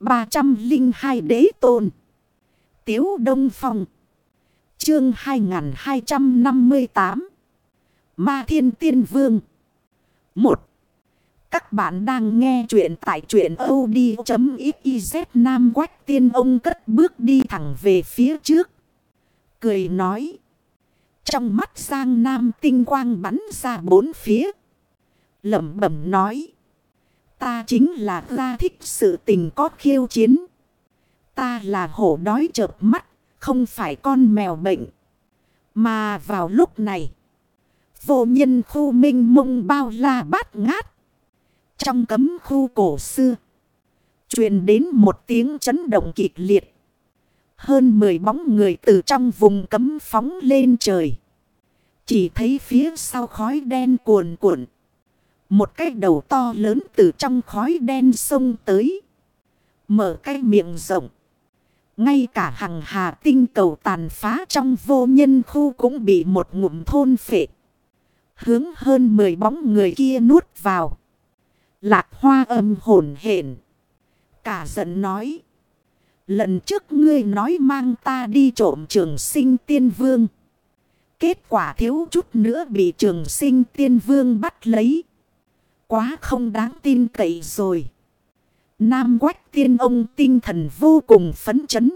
302 đế tôn. Tiếu Đông Phong. Chương 2258. Ma Thiên Tiên Vương. 1. Các bạn đang nghe chuyện tại chuyện od.xyz Nam Quách Tiên Ông cất bước đi thẳng về phía trước. Cười nói. Trong mắt Giang Nam tinh quang bắn ra bốn phía. Lẩm bẩm nói. Ta chính là ra thích sự tình có khiêu chiến. Ta là hổ đói chợp mắt, không phải con mèo bệnh. Mà vào lúc này, vô nhân khu minh mông bao la bát ngát. Trong cấm khu cổ xưa, truyền đến một tiếng chấn động kịch liệt. Hơn 10 bóng người từ trong vùng cấm phóng lên trời. Chỉ thấy phía sau khói đen cuồn cuộn. Một cái đầu to lớn từ trong khói đen sông tới. Mở cái miệng rộng. Ngay cả hằng hà tinh cầu tàn phá trong vô nhân khu cũng bị một ngụm thôn phệ. Hướng hơn 10 bóng người kia nuốt vào. Lạc hoa âm hồn hển. Cả giận nói. Lần trước ngươi nói mang ta đi trộm trường sinh tiên vương. Kết quả thiếu chút nữa bị trường sinh tiên vương bắt lấy. Quá không đáng tin cậy rồi. Nam quách tiên ông tinh thần vô cùng phấn chấn.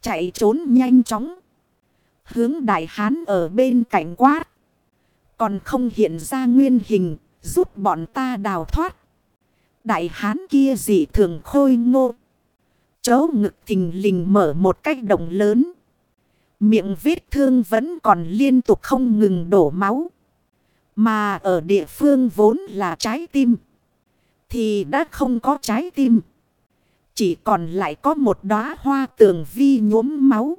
Chạy trốn nhanh chóng. Hướng đại hán ở bên cạnh quát. Còn không hiện ra nguyên hình, giúp bọn ta đào thoát. Đại hán kia dị thường khôi ngô. Chấu ngực thình lình mở một cách động lớn. Miệng vết thương vẫn còn liên tục không ngừng đổ máu. Mà ở địa phương vốn là trái tim. Thì đã không có trái tim. Chỉ còn lại có một đóa hoa tường vi nhuốm máu.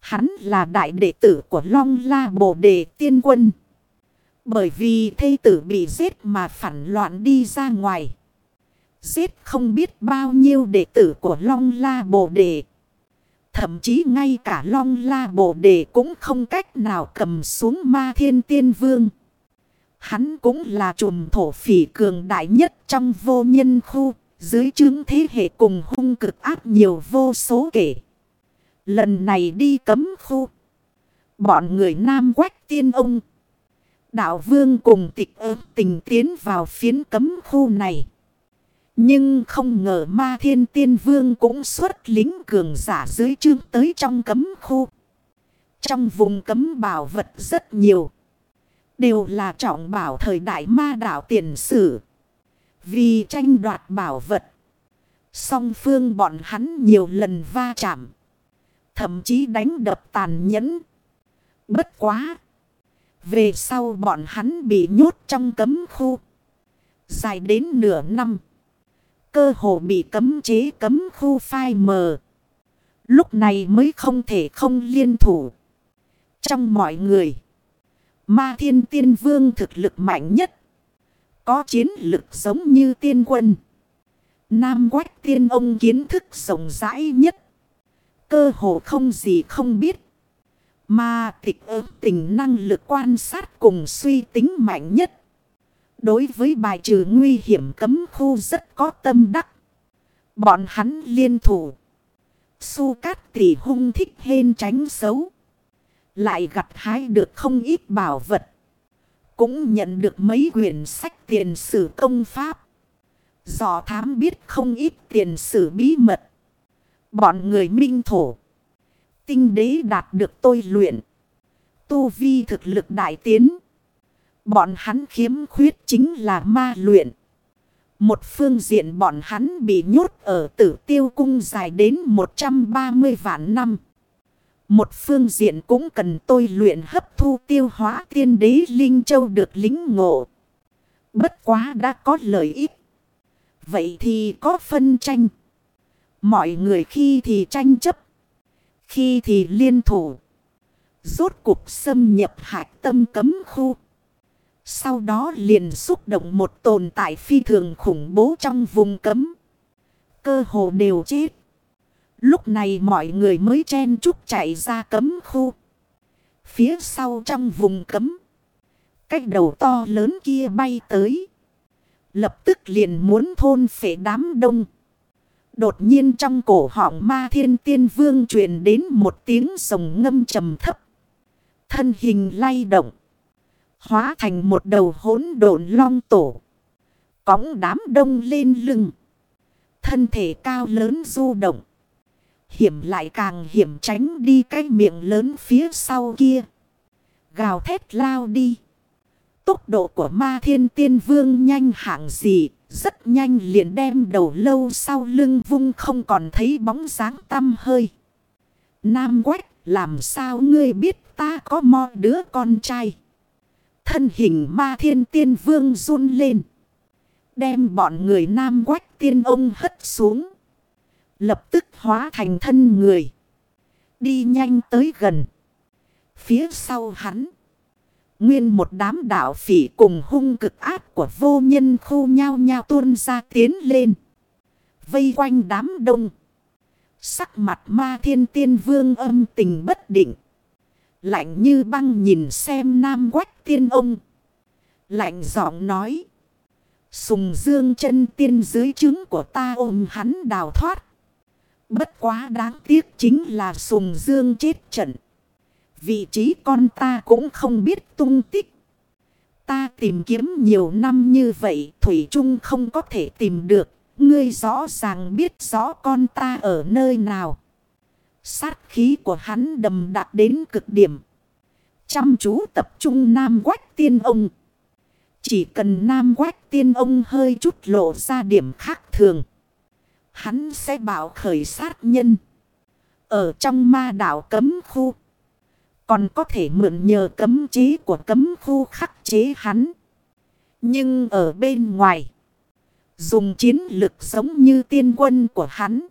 Hắn là đại đệ tử của Long La Bồ Đề Tiên Quân. Bởi vì thây tử bị giết mà phản loạn đi ra ngoài. Giết không biết bao nhiêu đệ tử của Long La Bồ Đề. Thậm chí ngay cả Long La Bồ Đề cũng không cách nào cầm xuống ma thiên tiên vương. Hắn cũng là trùm thổ phỉ cường đại nhất trong vô nhân khu. Dưới chứng thế hệ cùng hung cực áp nhiều vô số kể. Lần này đi cấm khu. Bọn người nam quách tiên ông. Đạo vương cùng tịch ớt tình tiến vào phiến cấm khu này. Nhưng không ngờ ma thiên tiên vương cũng xuất lính cường giả dưới chương tới trong cấm khu. Trong vùng cấm bảo vật rất nhiều. Đều là trọng bảo thời đại ma đạo tiền sử. Vì tranh đoạt bảo vật. Song phương bọn hắn nhiều lần va chạm. Thậm chí đánh đập tàn nhẫn. Bất quá. Về sau bọn hắn bị nhốt trong cấm khu. Dài đến nửa năm. Cơ hồ bị cấm chế cấm khu phai mờ. Lúc này mới không thể không liên thủ. Trong mọi người. Ma thiên tiên vương thực lực mạnh nhất. Có chiến lực giống như tiên quân. Nam quách tiên ông kiến thức rộng rãi nhất. Cơ hồ không gì không biết. Mà tịch ớt tình năng lực quan sát cùng suy tính mạnh nhất. Đối với bài trừ nguy hiểm cấm khu rất có tâm đắc. Bọn hắn liên thủ. Su cát tỷ hung thích hên tránh xấu. Lại gặt hái được không ít bảo vật. Cũng nhận được mấy quyển sách tiền sử công pháp. Dò thám biết không ít tiền sử bí mật. Bọn người minh thổ. Tinh đế đạt được tôi luyện. Tu vi thực lực đại tiến. Bọn hắn khiếm khuyết chính là ma luyện. Một phương diện bọn hắn bị nhốt ở tử tiêu cung dài đến 130 vạn năm. Một phương diện cũng cần tôi luyện hấp thu tiêu hóa tiên đế Linh Châu được lính ngộ. Bất quá đã có lợi ích. Vậy thì có phân tranh. Mọi người khi thì tranh chấp. Khi thì liên thủ. Rốt cục xâm nhập hạch tâm cấm khu. Sau đó liền xúc động một tồn tại phi thường khủng bố trong vùng cấm. Cơ hồ đều chết. Lúc này mọi người mới chen chúc chạy ra cấm khu. Phía sau trong vùng cấm. Cách đầu to lớn kia bay tới. Lập tức liền muốn thôn phệ đám đông. Đột nhiên trong cổ họng ma thiên tiên vương truyền đến một tiếng sồng ngâm trầm thấp. Thân hình lay động. Hóa thành một đầu hỗn độn long tổ. Cóng đám đông lên lưng. Thân thể cao lớn du động. Hiểm lại càng hiểm tránh đi cái miệng lớn phía sau kia. Gào thét lao đi. Tốc độ của ma thiên tiên vương nhanh hạng gì. Rất nhanh liền đem đầu lâu sau lưng vung không còn thấy bóng dáng tâm hơi. Nam quách, làm sao ngươi biết ta có mo đứa con trai. Thân hình ma thiên tiên vương run lên. Đem bọn người nam quách tiên ông hất xuống. Lập tức hóa thành thân người. Đi nhanh tới gần. Phía sau hắn. Nguyên một đám đạo phỉ cùng hung cực ác của vô nhân khu nhau nhau tuôn ra tiến lên. Vây quanh đám đông. Sắc mặt ma thiên tiên vương âm tình bất định. Lạnh như băng nhìn xem nam quách tiên ông. Lạnh giọng nói. Sùng dương chân tiên dưới trứng của ta ôm hắn đào thoát. Bất quá đáng tiếc chính là sùng dương chết trận. Vị trí con ta cũng không biết tung tích. Ta tìm kiếm nhiều năm như vậy, Thủy Trung không có thể tìm được. Ngươi rõ ràng biết rõ con ta ở nơi nào. Sát khí của hắn đầm đạt đến cực điểm. Chăm chú tập trung Nam Quách Tiên Ông. Chỉ cần Nam Quách Tiên Ông hơi chút lộ ra điểm khác thường. Hắn sẽ bảo khởi sát nhân. Ở trong ma đảo cấm khu. Còn có thể mượn nhờ cấm chế của cấm khu khắc chế hắn. Nhưng ở bên ngoài. Dùng chiến lực giống như tiên quân của hắn.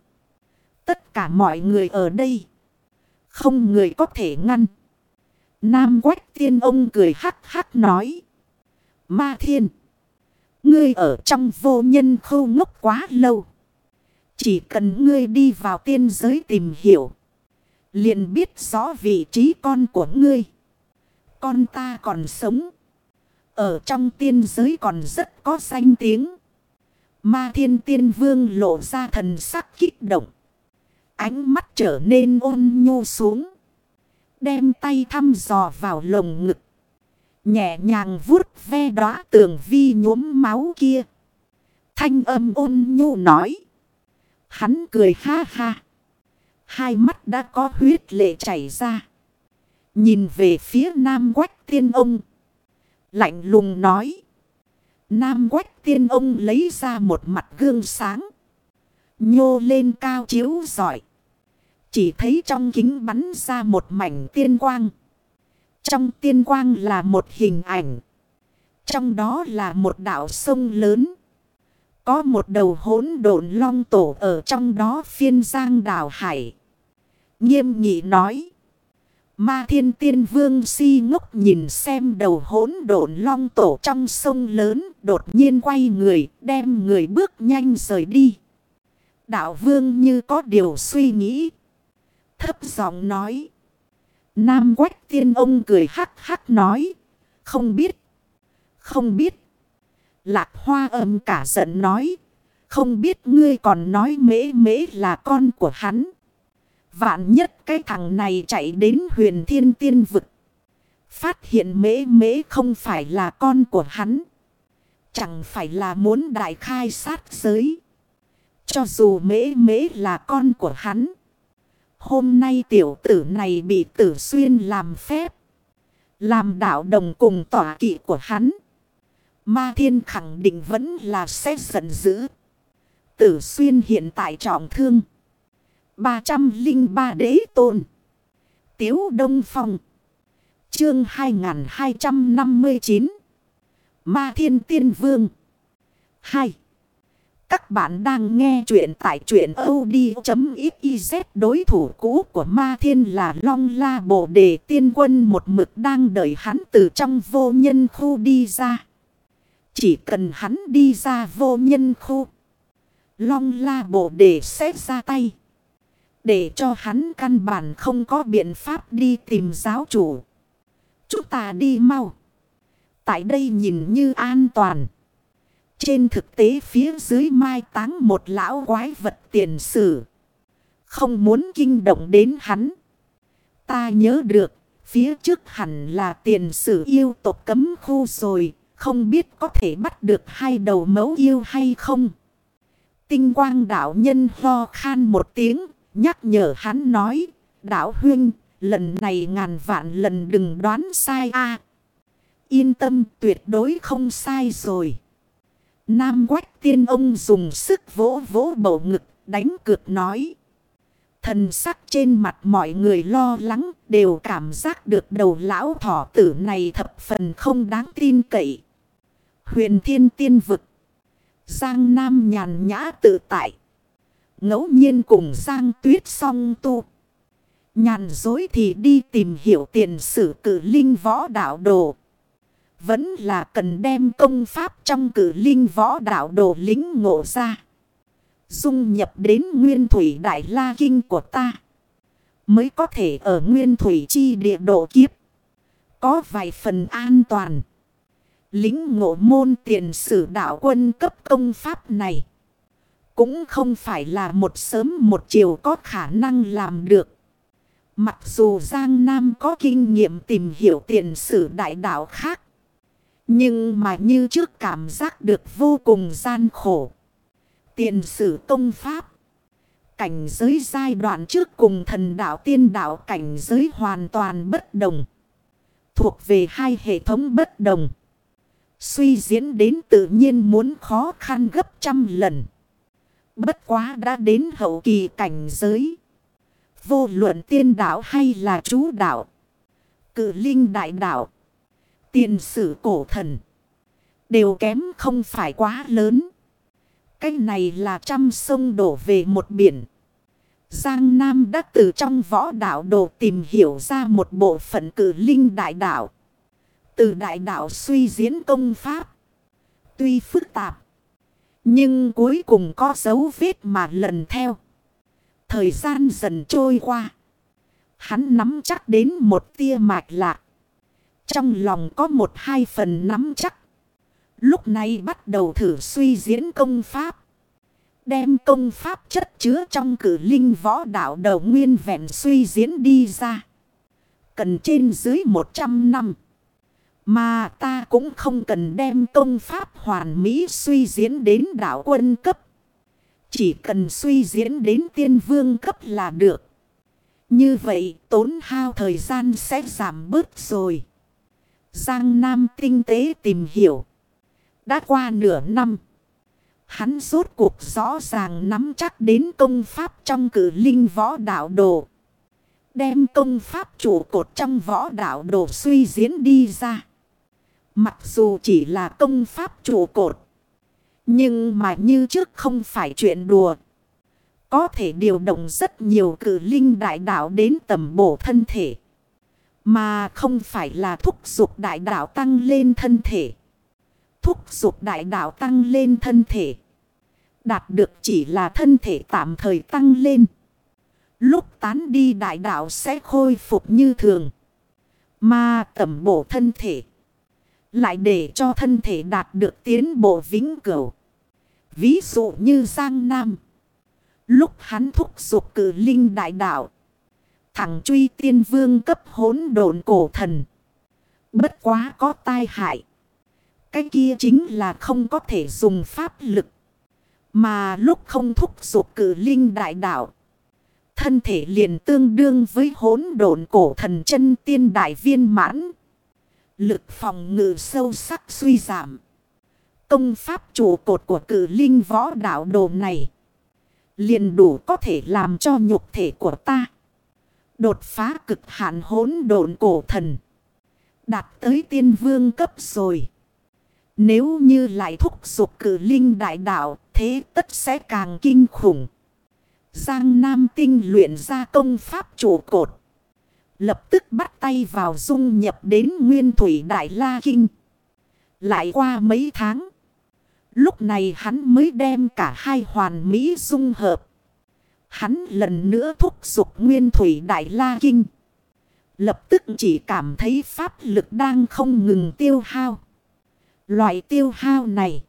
Tất cả mọi người ở đây. Không người có thể ngăn. Nam quách tiên ông cười hắc hắc nói. Ma thiên. Ngươi ở trong vô nhân khâu ngốc quá lâu. Chỉ cần ngươi đi vào tiên giới tìm hiểu. Liền biết rõ vị trí con của ngươi. Con ta còn sống. Ở trong tiên giới còn rất có danh tiếng. Ma thiên tiên vương lộ ra thần sắc kích động. Ánh mắt trở nên ôn nhu xuống. Đem tay thăm dò vào lồng ngực. Nhẹ nhàng vuốt ve đóa tường vi nhuốm máu kia. Thanh âm ôn nhu nói. Hắn cười ha ha. Hai mắt đã có huyết lệ chảy ra. Nhìn về phía Nam Quách Tiên Ông. Lạnh lùng nói. Nam Quách Tiên Ông lấy ra một mặt gương sáng. Nhô lên cao chiếu giỏi. Chỉ thấy trong kính bắn ra một mảnh tiên quang. Trong tiên quang là một hình ảnh. Trong đó là một đảo sông lớn. Có một đầu hỗn độn long tổ ở trong đó phiên giang đảo hải. Nghiêm nghị nói. Ma thiên tiên vương si ngốc nhìn xem đầu hỗn độn long tổ trong sông lớn. Đột nhiên quay người, đem người bước nhanh rời đi. Đạo vương như có điều suy nghĩ. Thấp giọng nói. Nam quách tiên ông cười hắc hắc nói. Không biết. Không biết. Lạc hoa âm cả giận nói. Không biết ngươi còn nói mễ mễ là con của hắn. Vạn nhất cái thằng này chạy đến huyền thiên tiên vực. Phát hiện mễ mễ không phải là con của hắn. Chẳng phải là muốn đại khai sát giới. Cho dù mễ mễ là con của hắn. Hôm nay tiểu tử này bị tử xuyên làm phép. Làm đạo đồng cùng tỏa kỵ của hắn. Ma thiên khẳng định vẫn là sẽ giận dữ. Tử xuyên hiện tại trọng thương. 303 đế tôn. Tiếu Đông Phong. Chương 2259. Ma Thiên Tiên Vương. 2. Các bạn đang nghe chuyện tại chuyện od.xyz đối thủ cũ của Ma Thiên là Long La Bộ Đề Tiên Quân một mực đang đợi hắn từ trong vô nhân khu đi ra. Chỉ cần hắn đi ra vô nhân khu. Long La Bộ để xếp ra tay. Để cho hắn căn bản không có biện pháp đi tìm giáo chủ. Chúng ta đi mau. Tại đây nhìn như an toàn. Trên thực tế phía dưới mai táng một lão quái vật tiền sử. Không muốn kinh động đến hắn. Ta nhớ được, phía trước hẳn là tiền sử yêu tộc cấm khu rồi, không biết có thể bắt được hai đầu mấu yêu hay không. Tinh quang đạo nhân ho khan một tiếng, nhắc nhở hắn nói, đạo huynh, lần này ngàn vạn lần đừng đoán sai a Yên tâm tuyệt đối không sai rồi. Nam quách tiên ông dùng sức vỗ vỗ bầu ngực, đánh cược nói. Thần sắc trên mặt mọi người lo lắng đều cảm giác được đầu lão thỏ tử này thập phần không đáng tin cậy. Huyền thiên tiên vực. Giang Nam nhàn nhã tự tại. ngẫu nhiên cùng Giang tuyết song tu. Nhàn dối thì đi tìm hiểu tiền sử cử linh võ đạo đồ. Vẫn là cần đem công pháp trong cử linh võ đạo đồ lính ngộ ra. Dung nhập đến nguyên thủy đại la kinh của ta. Mới có thể ở nguyên thủy chi địa độ kiếp. Có vài phần an toàn. Lính ngộ môn tiền sử đạo quân cấp công pháp này. Cũng không phải là một sớm một chiều có khả năng làm được. Mặc dù Giang Nam có kinh nghiệm tìm hiểu tiền sử đại đạo khác. Nhưng mà như trước cảm giác được vô cùng gian khổ. Tiền sử công pháp. Cảnh giới giai đoạn trước cùng thần đạo tiên đạo cảnh giới hoàn toàn bất đồng. Thuộc về hai hệ thống bất đồng. Suy diễn đến tự nhiên muốn khó khăn gấp trăm lần. Bất quá đã đến hậu kỳ cảnh giới. Vô luận tiên đạo hay là chú đạo. Cử linh đại đạo. Tiền sử cổ thần. Đều kém không phải quá lớn. Cái này là trăm sông đổ về một biển. Giang Nam đã từ trong võ đạo đồ tìm hiểu ra một bộ phận cử linh đại đạo. Từ đại đạo suy diễn công pháp. Tuy phức tạp. Nhưng cuối cùng có dấu vết mà lần theo. Thời gian dần trôi qua. Hắn nắm chắc đến một tia mạch lạ. Trong lòng có một hai phần nắm chắc. Lúc này bắt đầu thử suy diễn công pháp. Đem công pháp chất chứa trong cử linh võ đạo đầu nguyên vẹn suy diễn đi ra. Cần trên dưới 100 năm. Mà ta cũng không cần đem công pháp hoàn mỹ suy diễn đến đạo quân cấp. Chỉ cần suy diễn đến tiên vương cấp là được. Như vậy, tốn hao thời gian sẽ giảm bớt rồi. Giang Nam tinh tế tìm hiểu. Đã qua nửa năm. Hắn rốt cuộc rõ ràng nắm chắc đến công pháp trong cử linh võ đạo đồ. Đem công pháp chủ cột trong võ đạo đồ suy diễn đi ra. Mặc dù chỉ là công pháp trụ cột. Nhưng mà như trước không phải chuyện đùa. Có thể điều động rất nhiều cử linh đại đạo đến tầm bổ thân thể. Mà không phải là thúc giục đại đạo tăng lên thân thể. Thúc giục đại đạo tăng lên thân thể. Đạt được chỉ là thân thể tạm thời tăng lên. Lúc tán đi đại đạo sẽ khôi phục như thường. Mà tầm bổ thân thể. Lại để cho thân thể đạt được tiến bộ vĩnh cửu. Ví dụ như Giang Nam. Lúc hắn thúc giục cử linh đại đạo. thẳng truy tiên vương cấp hốn độn cổ thần. Bất quá có tai hại. Cái kia chính là không có thể dùng pháp lực. Mà lúc không thúc giục cử linh đại đạo. Thân thể liền tương đương với hốn độn cổ thần chân tiên đại viên mãn. Lực phòng ngự sâu sắc suy giảm. Công pháp trụ cột của cử linh võ đạo đồ này. Liền đủ có thể làm cho nhục thể của ta. Đột phá cực hạn hỗn độn cổ thần. Đạt tới tiên vương cấp rồi. Nếu như lại thúc giục cử linh đại đạo. Thế tất sẽ càng kinh khủng. Giang Nam tinh luyện ra công pháp trụ cột. Lập tức bắt tay vào dung nhập đến nguyên thủy đại la kinh. Lại qua mấy tháng. Lúc này hắn mới đem cả hai hoàn mỹ dung hợp. Hắn lần nữa thúc giục nguyên thủy đại la kinh. Lập tức chỉ cảm thấy pháp lực đang không ngừng tiêu hao. Loại tiêu hao này.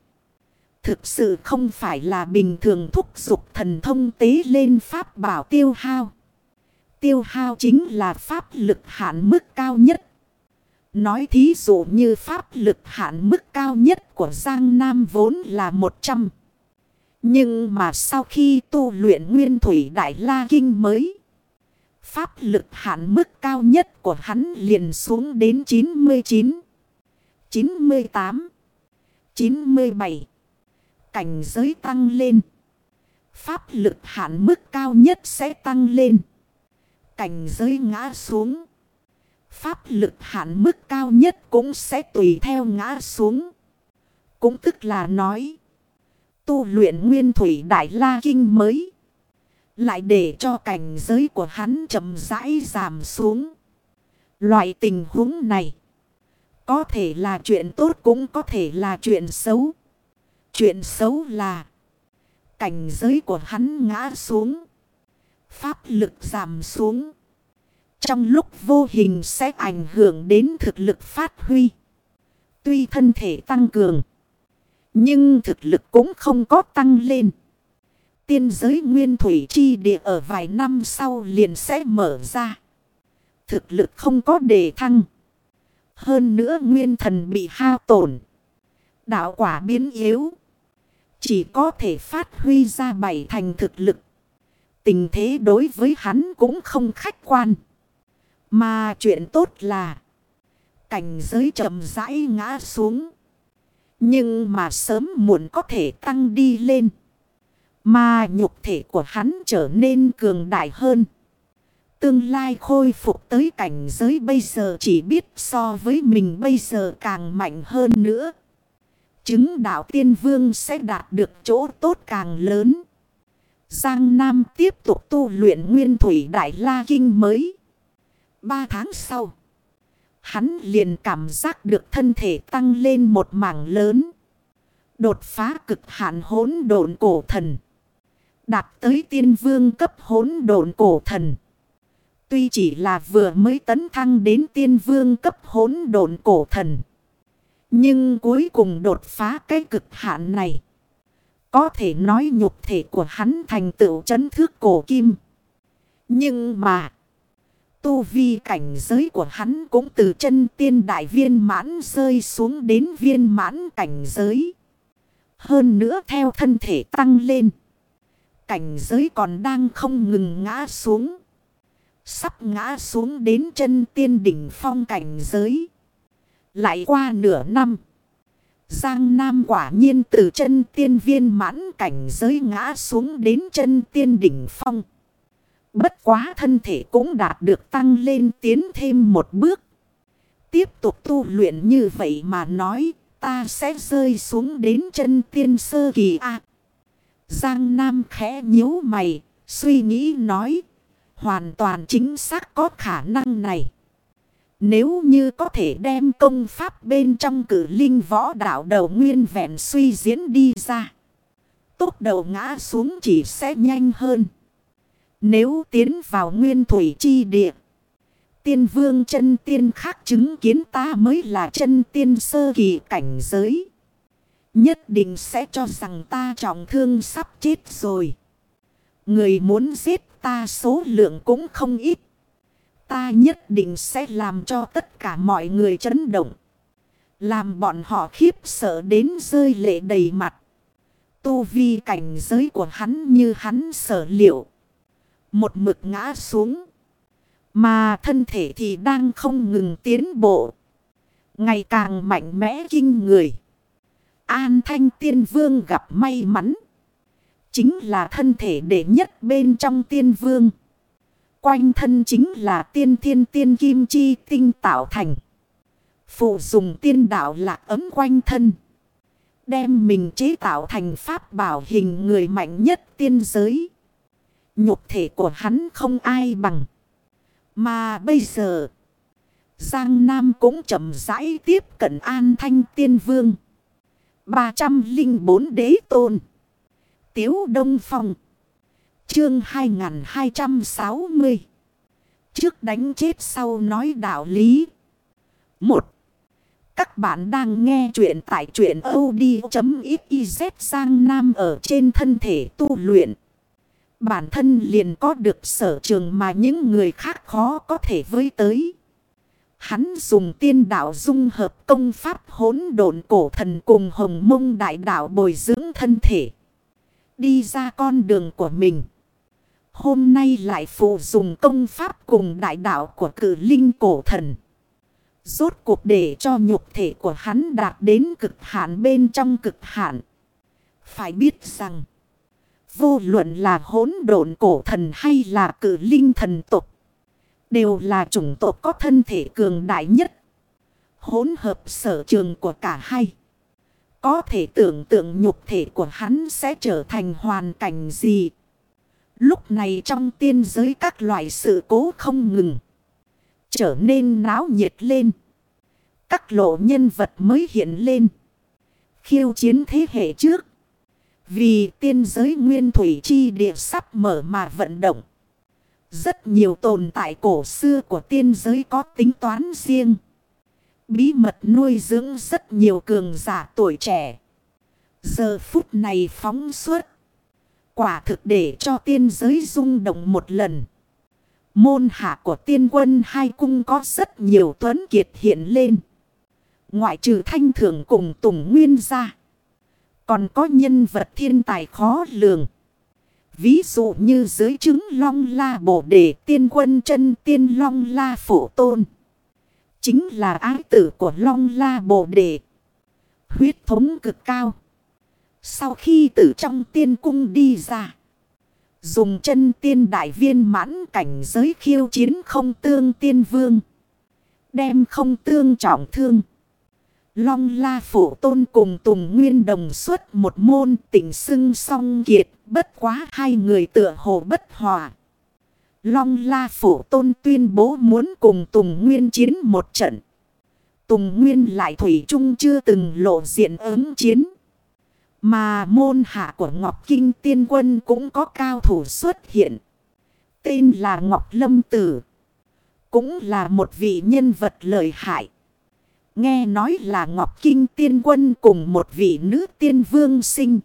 Thực sự không phải là bình thường thúc dục thần thông tế lên pháp bảo tiêu hao. Tiêu hao chính là pháp lực hạn mức cao nhất. Nói thí dụ như pháp lực hạn mức cao nhất của Giang Nam vốn là 100. Nhưng mà sau khi tu luyện nguyên thủy đại la kinh mới. Pháp lực hạn mức cao nhất của hắn liền xuống đến 99, 98, 97. Cảnh giới tăng lên. Pháp lực hạn mức cao nhất sẽ tăng lên. Cảnh giới ngã xuống. Pháp lực hạn mức cao nhất cũng sẽ tùy theo ngã xuống. Cũng tức là nói. Tu luyện nguyên thủy đại la kinh mới. Lại để cho cảnh giới của hắn chậm rãi giảm xuống. Loại tình huống này. Có thể là chuyện tốt cũng có thể là chuyện xấu. Chuyện xấu là. Cảnh giới của hắn ngã xuống. Pháp lực giảm xuống. Trong lúc vô hình sẽ ảnh hưởng đến thực lực phát huy. Tuy thân thể tăng cường. Nhưng thực lực cũng không có tăng lên. Tiên giới nguyên thủy chi địa ở vài năm sau liền sẽ mở ra. Thực lực không có đề thăng. Hơn nữa nguyên thần bị hao tổn. Đạo quả biến yếu. Chỉ có thể phát huy ra bảy thành thực lực. Tình thế đối với hắn cũng không khách quan. Mà chuyện tốt là. Cảnh giới chậm rãi ngã xuống. Nhưng mà sớm muộn có thể tăng đi lên. Mà nhục thể của hắn trở nên cường đại hơn. Tương lai khôi phục tới cảnh giới bây giờ chỉ biết so với mình bây giờ càng mạnh hơn nữa. Chứng đạo tiên vương sẽ đạt được chỗ tốt càng lớn. Giang Nam tiếp tục tu luyện nguyên thủy đại la kinh mới. Ba tháng sau. Hắn liền cảm giác được thân thể tăng lên một mảng lớn. Đột phá cực hạn hỗn độn cổ thần. Đạt tới tiên vương cấp hỗn độn cổ thần. Tuy chỉ là vừa mới tấn thăng đến tiên vương cấp hỗn độn cổ thần. Nhưng cuối cùng đột phá cái cực hạn này. Có thể nói nhục thể của hắn thành tựu chấn thước cổ kim. Nhưng mà. Tu vi cảnh giới của hắn cũng từ chân tiên đại viên mãn rơi xuống đến viên mãn cảnh giới. Hơn nữa theo thân thể tăng lên. Cảnh giới còn đang không ngừng ngã xuống. Sắp ngã xuống đến chân tiên đỉnh phong cảnh giới. Lại qua nửa năm. Giang Nam quả nhiên từ chân tiên viên mãn cảnh giới ngã xuống đến chân tiên đỉnh phong. Bất quá thân thể cũng đạt được tăng lên tiến thêm một bước. Tiếp tục tu luyện như vậy mà nói ta sẽ rơi xuống đến chân tiên sơ kỳ A. Giang Nam khẽ nhíu mày, suy nghĩ nói, hoàn toàn chính xác có khả năng này. Nếu như có thể đem công pháp bên trong cử linh võ đạo đầu nguyên vẹn suy diễn đi ra. Tốt đầu ngã xuống chỉ sẽ nhanh hơn. Nếu tiến vào nguyên thủy chi địa. Tiên vương chân tiên khác chứng kiến ta mới là chân tiên sơ kỳ cảnh giới. Nhất định sẽ cho rằng ta trọng thương sắp chết rồi. Người muốn giết ta số lượng cũng không ít. Ta nhất định sẽ làm cho tất cả mọi người chấn động. Làm bọn họ khiếp sợ đến rơi lệ đầy mặt. Tu vi cảnh giới của hắn như hắn sở liệu. Một mực ngã xuống. Mà thân thể thì đang không ngừng tiến bộ. Ngày càng mạnh mẽ kinh người. An thanh tiên vương gặp may mắn. Chính là thân thể đệ nhất bên trong tiên vương. Quanh thân chính là tiên thiên tiên kim chi tinh tạo thành. Phụ dùng tiên đạo lạc ấm quanh thân. Đem mình chế tạo thành pháp bảo hình người mạnh nhất tiên giới. Nhục thể của hắn không ai bằng. Mà bây giờ. Giang Nam cũng chậm rãi tiếp cận an thanh tiên vương. 304 đế tôn. Tiếu Đông Phong. Chương 2260. Trước đánh chết sau nói đạo lý. 1. Các bạn đang nghe chuyện tại chuyện od.xyz sang nam ở trên thân thể tu luyện. Bản thân liền có được sở trường mà những người khác khó có thể với tới. Hắn dùng tiên đạo dung hợp công pháp hỗn độn cổ thần cùng hồng mông đại đạo bồi dưỡng thân thể. Đi ra con đường của mình. Hôm nay lại phụ dùng công pháp cùng đại đạo của cử linh cổ thần. Rốt cuộc để cho nhục thể của hắn đạt đến cực hạn bên trong cực hạn. Phải biết rằng. Vô luận là hỗn độn cổ thần hay là cử linh thần tục. Đều là chủng tộc có thân thể cường đại nhất. Hỗn hợp sở trường của cả hai. Có thể tưởng tượng nhục thể của hắn sẽ trở thành hoàn cảnh gì. Lúc này trong tiên giới các loại sự cố không ngừng. Trở nên náo nhiệt lên. Các lộ nhân vật mới hiện lên. Khiêu chiến thế hệ trước. Vì tiên giới nguyên thủy chi địa sắp mở mà vận động. Rất nhiều tồn tại cổ xưa của tiên giới có tính toán riêng. Bí mật nuôi dưỡng rất nhiều cường giả tuổi trẻ. Giờ phút này phóng suốt. Quả thực để cho tiên giới rung động một lần. Môn hạ của tiên quân hai cung có rất nhiều tuấn kiệt hiện lên. Ngoại trừ thanh thưởng cùng tùng nguyên ra. Còn có nhân vật thiên tài khó lường. Ví dụ như dưới chứng long la bổ đề, tiên quân chân tiên long la phổ tôn. Chính là ái tử của long la bổ đề. Huyết thống cực cao. Sau khi từ trong tiên cung đi ra. Dùng chân tiên đại viên mãn cảnh giới khiêu chiến không tương tiên vương. Đem không tương trọng thương. Long la phủ tôn cùng Tùng Nguyên đồng xuất một môn tỉnh xưng song kiệt. Bất quá hai người tựa hồ bất hòa. Long la phủ tôn tuyên bố muốn cùng Tùng Nguyên chiến một trận. Tùng Nguyên lại thủy chung chưa từng lộ diện ứng chiến. Mà môn hạ của Ngọc Kinh Tiên Quân cũng có cao thủ xuất hiện. Tên là Ngọc Lâm Tử. Cũng là một vị nhân vật lợi hại. Nghe nói là Ngọc Kinh Tiên Quân cùng một vị nữ tiên vương sinh.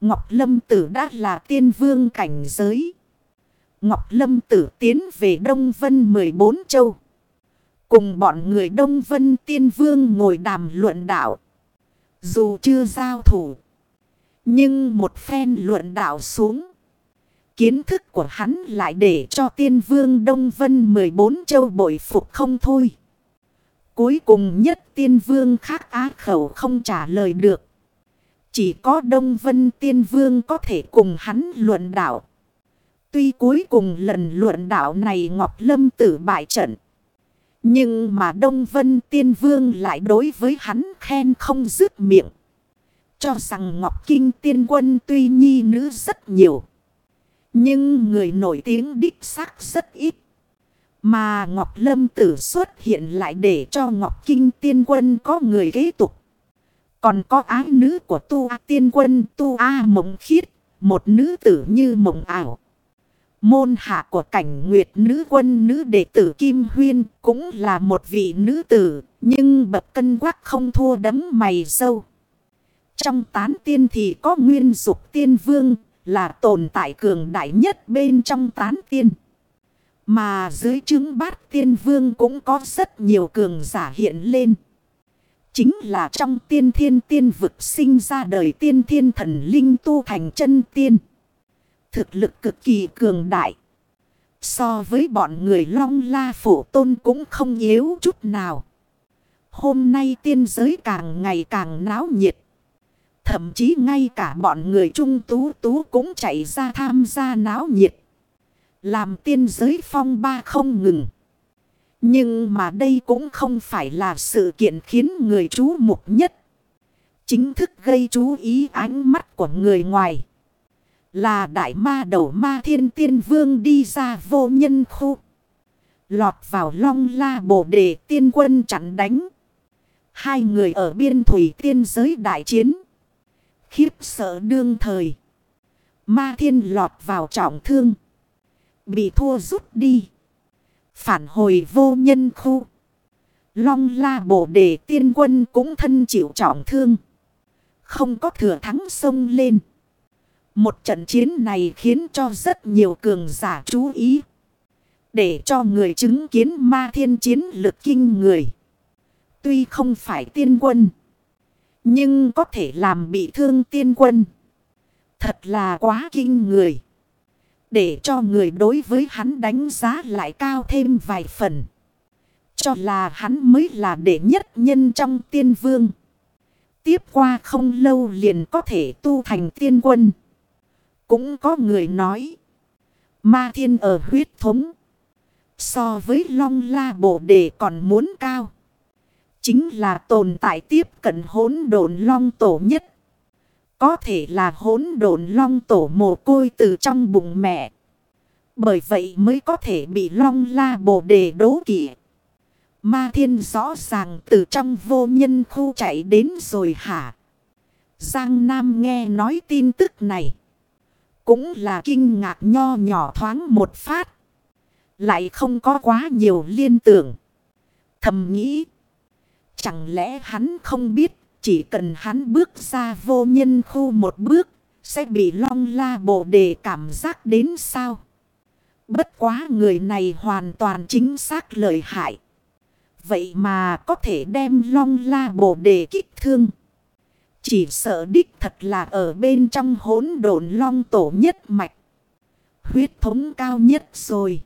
Ngọc Lâm Tử đã là tiên vương cảnh giới. Ngọc Lâm Tử tiến về Đông Vân 14 châu. Cùng bọn người Đông Vân Tiên Vương ngồi đàm luận đạo. Dù chưa giao thủ. Nhưng một phen luận đạo xuống. Kiến thức của hắn lại để cho tiên vương Đông Vân 14 châu bội phục không thôi. Cuối cùng nhất tiên vương khác á khẩu không trả lời được. Chỉ có Đông Vân tiên vương có thể cùng hắn luận đạo. Tuy cuối cùng lần luận đạo này Ngọc Lâm tử bại trận. Nhưng mà Đông Vân tiên vương lại đối với hắn khen không dứt miệng. Cho rằng Ngọc Kinh tiên quân tuy nhi nữ rất nhiều. Nhưng người nổi tiếng đích xác rất ít. Mà Ngọc Lâm tử xuất hiện lại để cho Ngọc Kinh tiên quân có người kế tục. Còn có ái nữ của Tu A tiên quân Tu A mộng khiết. Một nữ tử như mộng ảo. Môn hạ của cảnh nguyệt nữ quân nữ đệ tử Kim Huyên cũng là một vị nữ tử. Nhưng bậc cân quắc không thua đấm mày sâu. Trong tán tiên thì có nguyên dục tiên vương, là tồn tại cường đại nhất bên trong tán tiên. Mà dưới chứng bát tiên vương cũng có rất nhiều cường giả hiện lên. Chính là trong tiên thiên tiên vực sinh ra đời tiên thiên thần linh tu thành chân tiên. Thực lực cực kỳ cường đại. So với bọn người long la phổ tôn cũng không yếu chút nào. Hôm nay tiên giới càng ngày càng náo nhiệt. Thậm chí ngay cả bọn người trung tú tú cũng chạy ra tham gia náo nhiệt. Làm tiên giới phong ba không ngừng. Nhưng mà đây cũng không phải là sự kiện khiến người chú mục nhất. Chính thức gây chú ý ánh mắt của người ngoài. Là đại ma đầu ma thiên tiên vương đi ra vô nhân khu. Lọt vào long la bộ đề tiên quân chặn đánh. Hai người ở biên thủy tiên giới đại chiến. Khiếp sợ đương thời. Ma thiên lọt vào trọng thương. Bị thua rút đi. Phản hồi vô nhân khu. Long la bộ đề tiên quân cũng thân chịu trọng thương. Không có thừa thắng sông lên. Một trận chiến này khiến cho rất nhiều cường giả chú ý. Để cho người chứng kiến ma thiên chiến lực kinh người. Tuy không phải tiên quân. Nhưng có thể làm bị thương tiên quân. Thật là quá kinh người. Để cho người đối với hắn đánh giá lại cao thêm vài phần. Cho là hắn mới là đệ nhất nhân trong tiên vương. Tiếp qua không lâu liền có thể tu thành tiên quân. Cũng có người nói. Ma thiên ở huyết thống. So với long la bộ đề còn muốn cao. Chính là tồn tại tiếp cận hỗn độn long tổ nhất. Có thể là hỗn độn long tổ mồ côi từ trong bụng mẹ. Bởi vậy mới có thể bị long la bồ đề đố kỵ. Ma thiên rõ ràng từ trong vô nhân khu chạy đến rồi hả? Giang Nam nghe nói tin tức này. Cũng là kinh ngạc nho nhỏ thoáng một phát. Lại không có quá nhiều liên tưởng. Thầm nghĩ. Chẳng lẽ hắn không biết, chỉ cần hắn bước ra vô nhân khu một bước. Sẽ bị long la bộ đề cảm giác đến sao? Bất quá người này hoàn toàn chính xác lợi hại. Vậy mà có thể đem long la bồ đề kích thương. Chỉ sợ đích thật là ở bên trong hỗn độn long tổ nhất mạch. Huyết thống cao nhất rồi.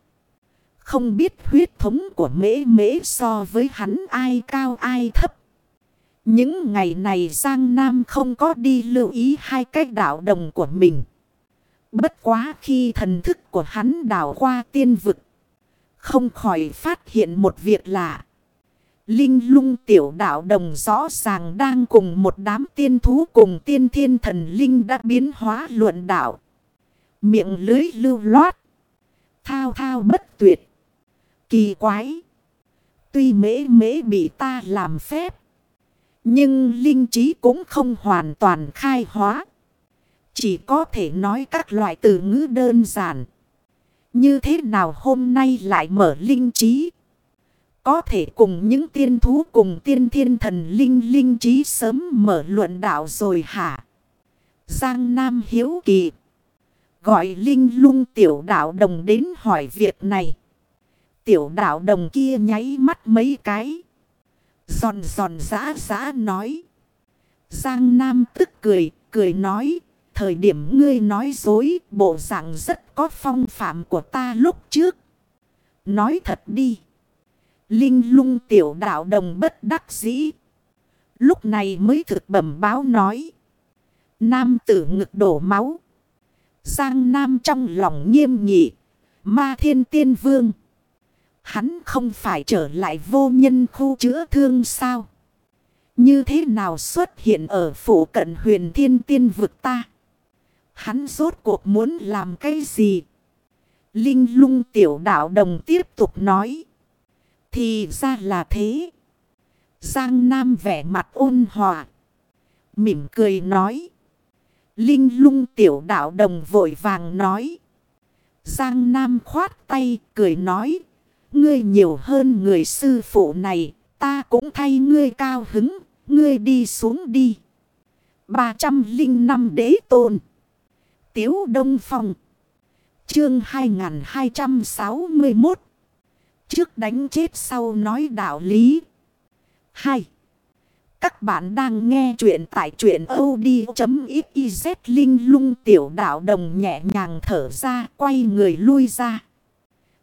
Không biết huyết thống của mễ mễ so với hắn ai cao ai thấp. Những ngày này Giang Nam không có đi lưu ý hai cách đạo đồng của mình. Bất quá khi thần thức của hắn đảo qua tiên vực. Không khỏi phát hiện một việc lạ. Linh lung tiểu đạo đồng rõ ràng đang cùng một đám tiên thú cùng tiên thiên thần linh đã biến hóa luận đạo. Miệng lưới lưu loát. Thao thao bất tuyệt. Kỳ quái. Tuy mễ mễ bị ta làm phép. Nhưng linh trí cũng không hoàn toàn khai hóa. Chỉ có thể nói các loại từ ngữ đơn giản. Như thế nào hôm nay lại mở linh trí? Có thể cùng những tiên thú cùng tiên thiên thần linh linh trí sớm mở luận đạo rồi hả? Giang Nam Hiếu Kỳ. Gọi linh lung tiểu đạo đồng đến hỏi việc này. Tiểu đạo đồng kia nháy mắt mấy cái. Giòn giòn giã giã nói. Giang Nam tức cười, cười nói. Thời điểm ngươi nói dối, bộ dạng rất có phong phạm của ta lúc trước. Nói thật đi. Linh lung tiểu đạo đồng bất đắc dĩ. Lúc này mới thực bẩm báo nói. Nam tử ngực đổ máu. Giang Nam trong lòng nghiêm nghị. Ma thiên tiên vương. Hắn không phải trở lại vô nhân khu chữa thương sao? Như thế nào xuất hiện ở phủ cận huyền thiên tiên vực ta? Hắn rốt cuộc muốn làm cái gì? Linh lung tiểu đạo đồng tiếp tục nói. Thì ra là thế. Giang Nam vẻ mặt ôn hòa. Mỉm cười nói. Linh lung tiểu đạo đồng vội vàng nói. Giang Nam khoát tay cười nói. Ngươi nhiều hơn người sư phụ này. Ta cũng thay ngươi cao hứng. Ngươi đi xuống đi. 305 đế tôn. Tiếu Đông Phong. Chương 2261. Trước đánh chết sau nói đạo lý. 2. Các bạn đang nghe chuyện tại chuyện od.xyz linh lung tiểu đạo đồng nhẹ nhàng thở ra, quay người lui ra.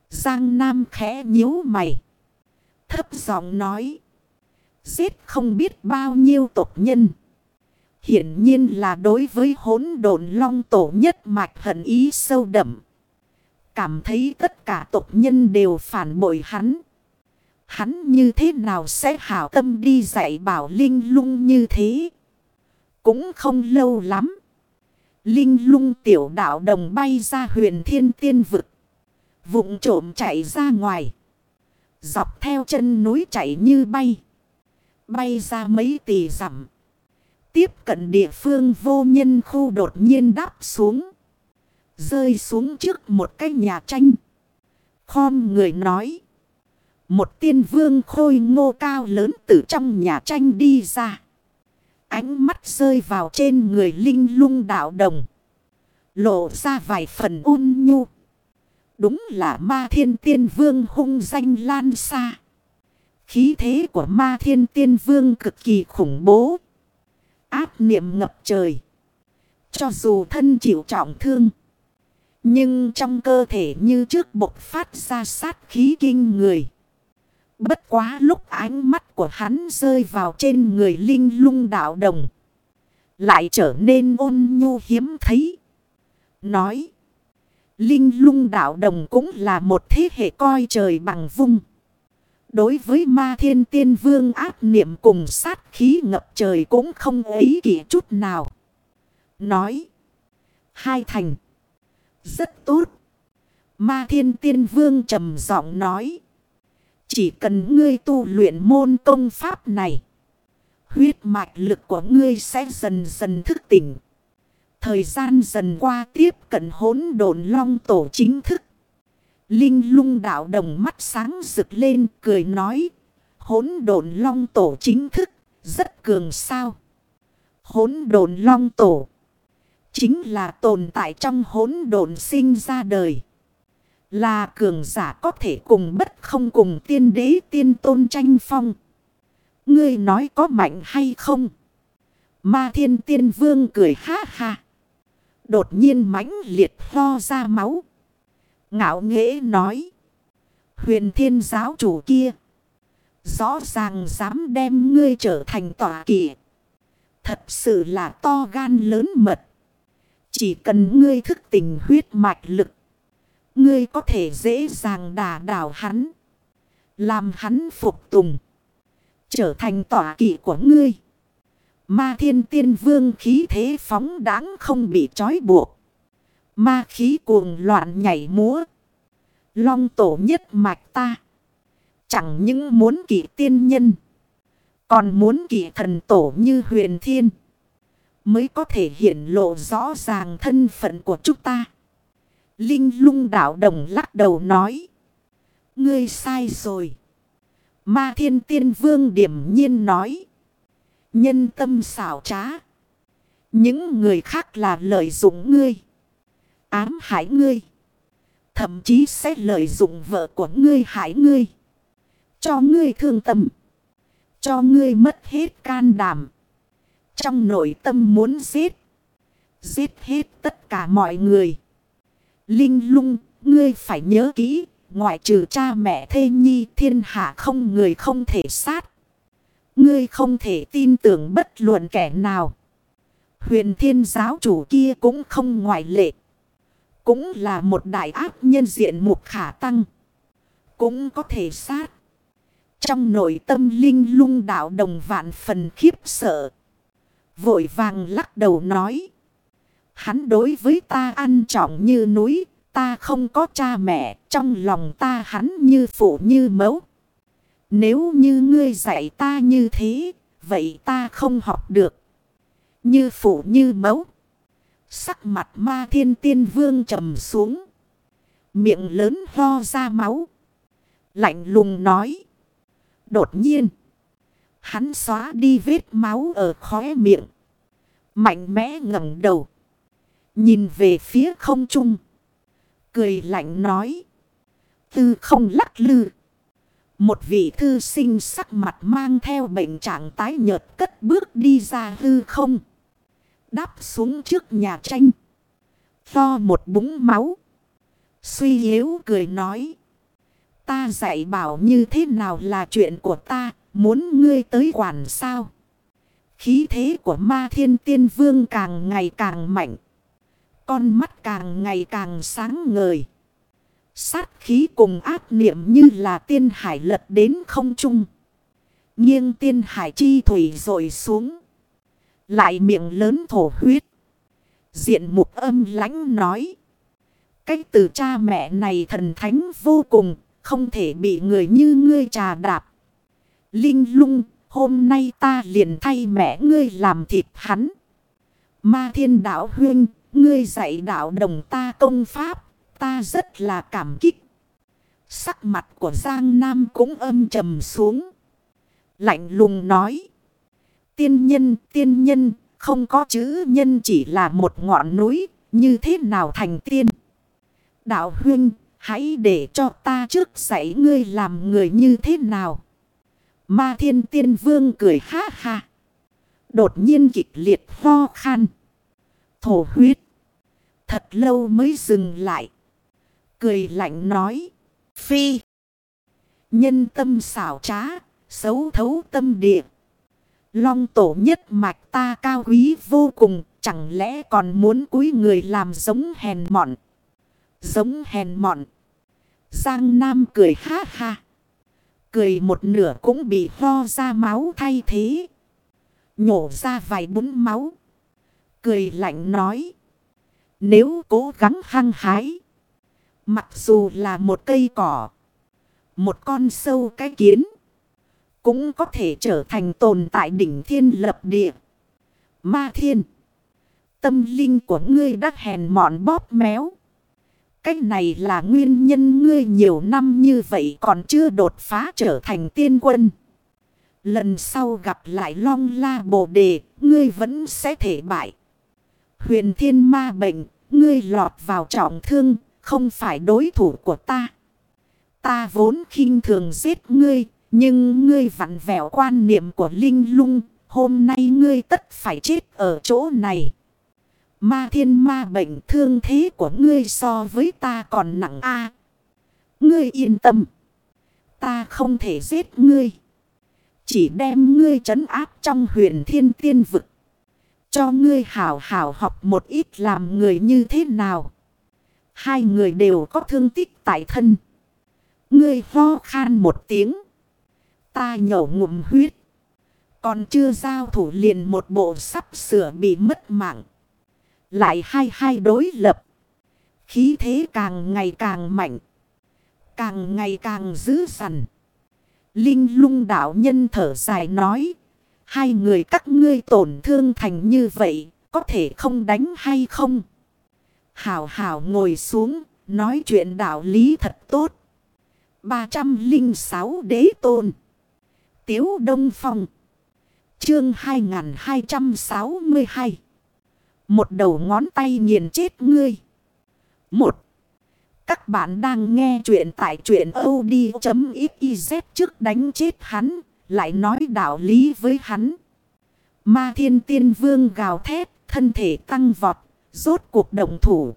Giang Nam khẽ nhíu mày. Thấp giọng nói. Giết không biết bao nhiêu tộc nhân. Hiển nhiên là đối với hỗn độn long tổ nhất mạch hận ý sâu đậm. Cảm thấy tất cả tộc nhân đều phản bội hắn. Hắn như thế nào sẽ hảo tâm đi dạy bảo Linh lung như thế? Cũng không lâu lắm. Linh lung tiểu đạo đồng bay ra huyền thiên tiên vực. Vụng trộm chạy ra ngoài. Dọc theo chân núi chạy như bay. Bay ra mấy tỷ dặm tiếp cận địa phương vô nhân khu đột nhiên đáp xuống. Rơi xuống trước một cái nhà tranh. Khom người nói. Một tiên vương khôi ngô cao lớn từ trong nhà tranh đi ra. Ánh mắt rơi vào trên người linh lung đạo đồng. Lộ ra vài phần un nhu. Đúng là ma thiên tiên vương hung danh lan xa. Khí thế của ma thiên tiên vương cực kỳ khủng bố. Áp niệm ngập trời. Cho dù thân chịu trọng thương. Nhưng trong cơ thể như trước bộc phát ra sát khí kinh người. Bất quá lúc ánh mắt của hắn rơi vào trên người linh lung đạo đồng. Lại trở nên ôn nhu hiếm thấy. Nói. Linh lung đạo đồng cũng là một thế hệ coi trời bằng vung. Đối với ma thiên tiên vương ác niệm cùng sát khí ngập trời cũng không ấy kỷ chút nào. Nói. Hai thành. Rất tốt. Ma thiên tiên vương trầm giọng nói. Chỉ cần ngươi tu luyện môn công pháp này. Huyết mạch lực của ngươi sẽ dần dần thức tỉnh. Thời gian dần qua tiếp cận hỗn Đồn long tổ chính thức. Linh lung đạo đồng mắt sáng rực lên cười nói. Hỗn Đồn long tổ chính thức, rất cường sao. Hỗn Đồn long tổ. Chính là tồn tại trong hỗn độn sinh ra đời. Là cường giả có thể cùng bất không cùng tiên đế tiên tôn tranh phong. Ngươi nói có mạnh hay không? Ma thiên tiên vương cười ha ha. Đột nhiên mãnh liệt ho ra máu. Ngạo nghễ nói. Huyền thiên giáo chủ kia. Rõ ràng dám đem ngươi trở thành tỏa kỷ. Thật sự là to gan lớn mật. Chỉ cần ngươi thức tình huyết mạch lực. Ngươi có thể dễ dàng đả đảo hắn. Làm hắn phục tùng. Trở thành tỏa kỵ của ngươi. Ma thiên tiên vương khí thế phóng đáng không bị trói buộc. Ma khí cuồng loạn nhảy múa. Long tổ nhất mạch ta. Chẳng những muốn kỵ tiên nhân. Còn muốn kỵ thần tổ như huyền thiên. Mới có thể hiện lộ rõ ràng thân phận của chúng ta. Linh lung đạo đồng lắc đầu nói. Ngươi sai rồi. Ma thiên tiên vương điểm nhiên nói. Nhân tâm xảo trá. Những người khác là lợi dụng ngươi. Ám hại ngươi. Thậm chí sẽ lợi dụng vợ của ngươi hại ngươi. Cho ngươi thương tâm. Cho ngươi mất hết can đảm. Trong nội tâm muốn giết. Giết hết tất cả mọi người. Linh lung, ngươi phải nhớ kỹ, ngoại trừ cha mẹ thê nhi thiên hạ không người không thể sát. Ngươi không thể tin tưởng bất luận kẻ nào. Huyền thiên giáo chủ kia cũng không ngoại lệ. Cũng là một đại ác nhân diện mục khả tăng. Cũng có thể sát. Trong nội tâm linh lung đạo đồng vạn phần khiếp sợ. Vội vàng lắc đầu nói. Hắn đối với ta ăn trọng như núi, ta không có cha mẹ, trong lòng ta hắn như phụ như mẫu. Nếu như ngươi dạy ta như thế, vậy ta không học được. Như phụ như mẫu. Sắc mặt ma thiên tiên vương trầm xuống. Miệng lớn ho ra máu. Lạnh lùng nói. Đột nhiên. Hắn xóa đi vết máu ở khóe miệng. Mạnh mẽ ngẩng đầu. Nhìn về phía không trung. Cười lạnh nói. Tư không lắc lư. Một vị thư sinh sắc mặt mang theo bệnh trạng tái nhợt cất bước đi ra hư không. Đáp xuống trước nhà tranh. Lo một búng máu. Suy yếu cười nói. Ta dạy bảo như thế nào là chuyện của ta. Muốn ngươi tới quản sao. Khí thế của ma thiên tiên vương càng ngày càng mạnh. Con mắt càng ngày càng sáng ngời. Sát khí cùng ác niệm như là tiên hải lật đến không trung. Nghiêng tiên hải chi thủy rồi xuống. Lại miệng lớn thổ huyết. Diện mục âm lãnh nói. Cách từ cha mẹ này thần thánh vô cùng. Không thể bị người như ngươi trà đạp. Linh lung Hôm nay ta liền thay mẹ ngươi làm thịt hắn. Ma thiên đạo huyên, ngươi dạy đạo đồng ta công pháp, ta rất là cảm kích. Sắc mặt của Giang Nam cũng âm trầm xuống. Lạnh lùng nói. Tiên nhân, tiên nhân, không có chữ nhân chỉ là một ngọn núi, như thế nào thành tiên? Đạo huynh, hãy để cho ta trước dạy ngươi làm người như thế nào? Ma thiên tiên vương cười ha ha. Đột nhiên kịch liệt ho khan. Thổ huyết. Thật lâu mới dừng lại. Cười lạnh nói. Phi. Nhân tâm xảo trá. Xấu thấu tâm địa. Long tổ nhất mạch ta cao quý vô cùng. Chẳng lẽ còn muốn cúi người làm giống hèn mọn. Giống hèn mọn. Giang Nam cười ha ha. Cười một nửa cũng bị ho ra máu thay thế. Nhổ ra vài bún máu. Cười lạnh nói. Nếu cố gắng hăng hái. Mặc dù là một cây cỏ. Một con sâu cái kiến. Cũng có thể trở thành tồn tại đỉnh thiên lập địa. Ma thiên. Tâm linh của ngươi đã hèn mọn bóp méo. Cách này là nguyên nhân ngươi nhiều năm như vậy còn chưa đột phá trở thành tiên quân. Lần sau gặp lại long la bồ đề, ngươi vẫn sẽ thể bại. Huyền thiên ma bệnh, ngươi lọt vào trọng thương, không phải đối thủ của ta. Ta vốn khinh thường giết ngươi, nhưng ngươi vặn vẹo quan niệm của linh lung, hôm nay ngươi tất phải chết ở chỗ này. Ma thiên ma bệnh thương thế của ngươi so với ta còn nặng a Ngươi yên tâm. Ta không thể giết ngươi. Chỉ đem ngươi trấn áp trong huyền thiên tiên vực. Cho ngươi hảo hảo học một ít làm người như thế nào. Hai người đều có thương tích tại thân. Ngươi ho khan một tiếng. Ta nhổ ngụm huyết. Còn chưa giao thủ liền một bộ sắp sửa bị mất mạng. Lại hai hai đối lập. Khí thế càng ngày càng mạnh. Càng ngày càng dữ dằn. Linh lung đạo nhân thở dài nói. Hai người các ngươi tổn thương thành như vậy. Có thể không đánh hay không? Hảo hảo ngồi xuống. Nói chuyện đạo lý thật tốt. 306 đế tôn. Tiếu Đông Phong. Chương 2262. Một đầu ngón tay nghiền chết ngươi. Một. Các bạn đang nghe chuyện tại chuyện od.xyz trước đánh chết hắn. Lại nói đạo lý với hắn. Ma thiên tiên vương gào thét. Thân thể tăng vọt. Rốt cuộc động thủ.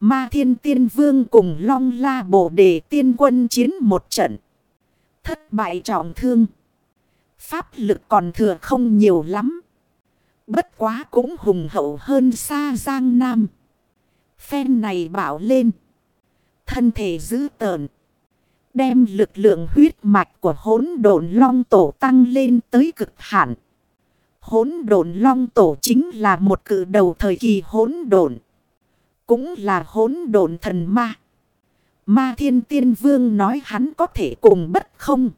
Ma thiên tiên vương cùng long la bổ đề tiên quân chiến một trận. Thất bại trọng thương. Pháp lực còn thừa không nhiều lắm. Bất quá cũng hùng hậu hơn xa Giang Nam. Phen này bảo lên. Thân thể dữ tợn. Đem lực lượng huyết mạch của hốn đồn long tổ tăng lên tới cực hạn. Hốn đồn long tổ chính là một cử đầu thời kỳ hốn đồn Cũng là hốn đồn thần ma. Ma thiên tiên vương nói hắn có thể cùng bất không.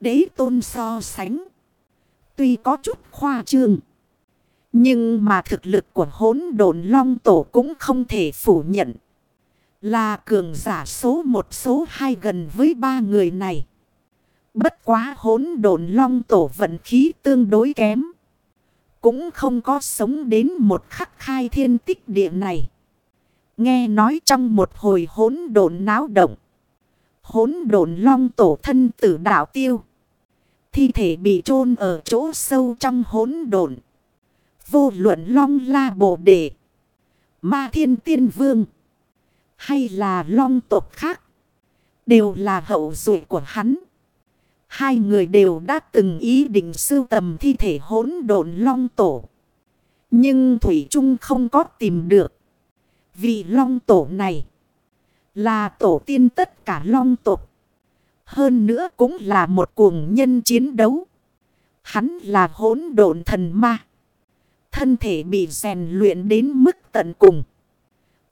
Đế tôn so sánh. Tuy có chút khoa trương. Nhưng mà thực lực của hốn đồn long tổ cũng không thể phủ nhận. Là cường giả số một, số hai gần với ba người này. Bất quá hốn đồn long tổ vận khí tương đối kém. Cũng không có sống đến một khắc khai thiên tích địa này. Nghe nói trong một hồi hốn đồn náo động. Hốn đồn long tổ thân tử đảo tiêu. Thi thể bị chôn ở chỗ sâu trong hốn đồn. Vô luận long la bồ đề. Ma thiên tiên vương. Hay là long tộc khác. Đều là hậu duệ của hắn. Hai người đều đã từng ý định sưu tầm thi thể hỗn độn long tổ. Nhưng Thủy Trung không có tìm được. vì long tổ này. Là tổ tiên tất cả long tộc. Hơn nữa cũng là một cuồng nhân chiến đấu. Hắn là hỗn độn thần ma. Thân thể bị rèn luyện đến mức tận cùng.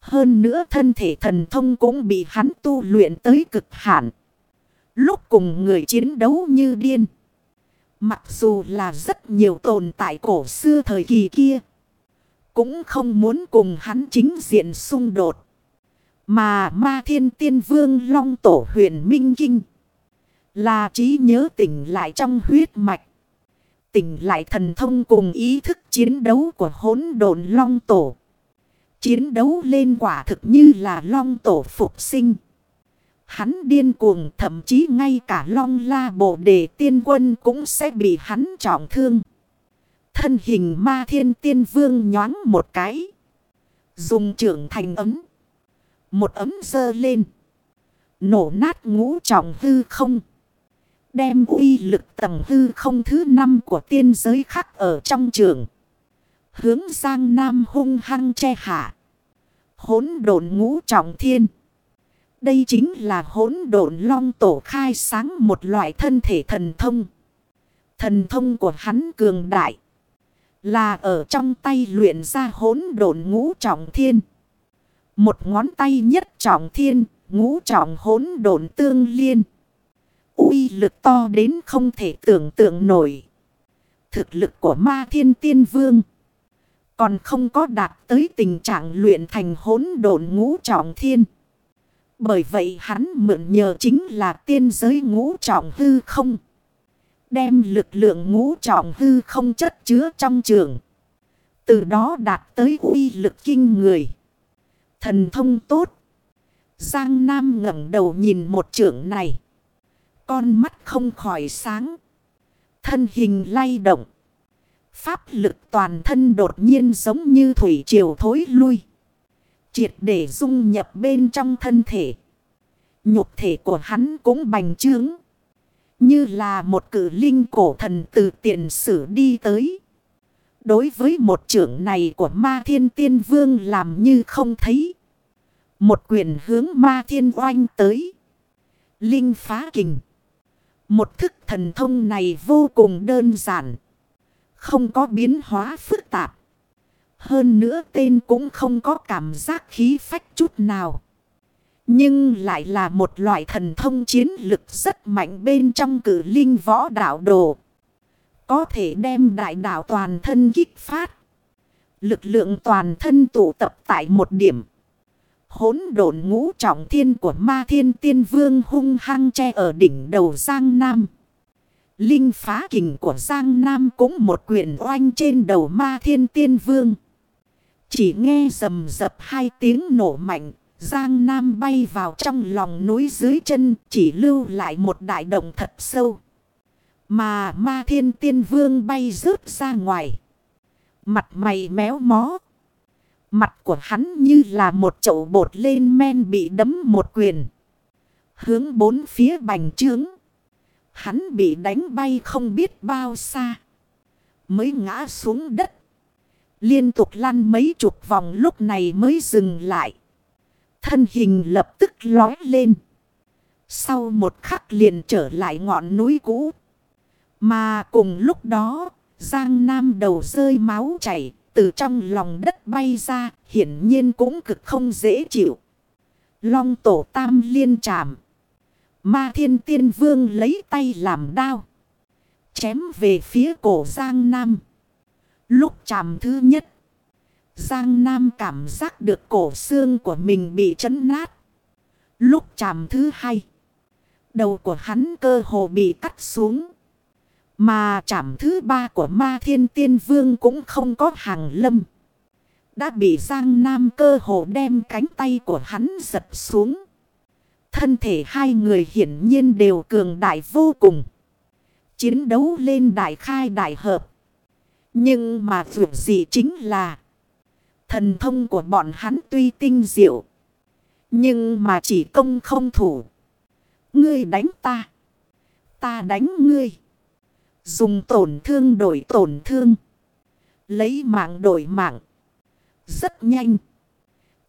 Hơn nữa thân thể thần thông cũng bị hắn tu luyện tới cực hạn. Lúc cùng người chiến đấu như điên. Mặc dù là rất nhiều tồn tại cổ xưa thời kỳ kia. Cũng không muốn cùng hắn chính diện xung đột. Mà ma thiên tiên vương long tổ huyền minh kinh. Là trí nhớ tỉnh lại trong huyết mạch. Tỉnh lại thần thông cùng ý thức chiến đấu của hỗn độn long tổ. Chiến đấu lên quả thực như là long tổ phục sinh. Hắn điên cuồng, thậm chí ngay cả long la bộ đề tiên quân cũng sẽ bị hắn trọng thương. Thân hình ma thiên tiên vương nhoáng một cái. Dùng trưởng thành ấm. Một ấm dơ lên. Nổ nát ngũ trọng hư không. Đem uy lực tầng hư không thứ năm của tiên giới khắc ở trong trường. Hướng sang nam hung hăng che hạ. Hốn độn ngũ trọng thiên. Đây chính là hỗn độn long tổ khai sáng một loại thân thể thần thông. Thần thông của hắn cường đại. Là ở trong tay luyện ra hỗn độn ngũ trọng thiên. Một ngón tay nhất trọng thiên, ngũ trọng hỗn độn tương liên uy lực to đến không thể tưởng tượng nổi. Thực lực của ma thiên tiên vương. Còn không có đạt tới tình trạng luyện thành hỗn độn ngũ trọng thiên. Bởi vậy hắn mượn nhờ chính là tiên giới ngũ trọng hư không. Đem lực lượng ngũ trọng hư không chất chứa trong trường. Từ đó đạt tới uy lực kinh người. Thần thông tốt. Giang Nam ngẩng đầu nhìn một trưởng này. Con mắt không khỏi sáng. Thân hình lay động. Pháp lực toàn thân đột nhiên giống như thủy triều thối lui. Triệt để dung nhập bên trong thân thể. Nhục thể của hắn cũng bành trướng. Như là một cử linh cổ thần từ tiền sử đi tới. Đối với một trưởng này của ma thiên tiên vương làm như không thấy. Một quyền hướng ma thiên oanh tới. Linh phá kình. Một thức thần thông này vô cùng đơn giản. Không có biến hóa phức tạp. Hơn nữa tên cũng không có cảm giác khí phách chút nào. Nhưng lại là một loại thần thông chiến lực rất mạnh bên trong cử linh võ đạo đồ. Có thể đem đại đạo toàn thân kích phát. Lực lượng toàn thân tụ tập tại một điểm. Hốn độn ngũ trọng thiên của ma thiên tiên vương hung hăng che ở đỉnh đầu Giang Nam. Linh phá kình của Giang Nam cũng một quyển oanh trên đầu ma thiên tiên vương. Chỉ nghe rầm rập hai tiếng nổ mạnh, Giang Nam bay vào trong lòng núi dưới chân, chỉ lưu lại một đại động thật sâu. Mà ma thiên tiên vương bay rớt ra ngoài. Mặt mày méo mó. Mặt của hắn như là một chậu bột lên men bị đấm một quyền. Hướng bốn phía bành trướng. Hắn bị đánh bay không biết bao xa. Mới ngã xuống đất. Liên tục lăn mấy chục vòng lúc này mới dừng lại. Thân hình lập tức lói lên. Sau một khắc liền trở lại ngọn núi cũ. Mà cùng lúc đó, Giang Nam đầu rơi máu chảy, từ trong lòng đất bay ra, hiển nhiên cũng cực không dễ chịu. Long tổ tam liên trảm. Ma thiên tiên vương lấy tay làm đao. Chém về phía cổ Giang Nam. Lúc chạm thứ nhất. Giang Nam cảm giác được cổ xương của mình bị chấn nát. Lúc chạm thứ hai. Đầu của hắn cơ hồ bị cắt xuống. Mà trảm thứ ba của ma thiên tiên vương cũng không có hàng lâm. Đã bị Giang Nam cơ hồ đem cánh tay của hắn giật xuống. Thân thể hai người hiển nhiên đều cường đại vô cùng. Chiến đấu lên đại khai đại hợp. Nhưng mà vượt gì chính là. Thần thông của bọn hắn tuy tinh diệu. Nhưng mà chỉ công không thủ. Ngươi đánh ta. Ta đánh ngươi. Dùng tổn thương đổi tổn thương. Lấy mạng đổi mạng. Rất nhanh.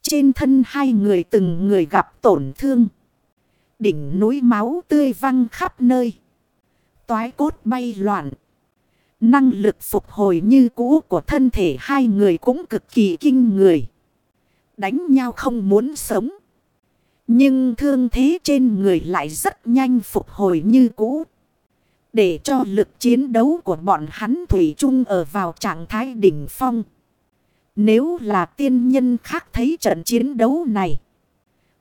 Trên thân hai người từng người gặp tổn thương. Đỉnh núi máu tươi văng khắp nơi. Toái cốt bay loạn. Năng lực phục hồi như cũ của thân thể hai người cũng cực kỳ kinh người. Đánh nhau không muốn sống. Nhưng thương thế trên người lại rất nhanh phục hồi như cũ. Để cho lực chiến đấu của bọn hắn Thủy chung ở vào trạng thái đỉnh phong. Nếu là tiên nhân khác thấy trận chiến đấu này.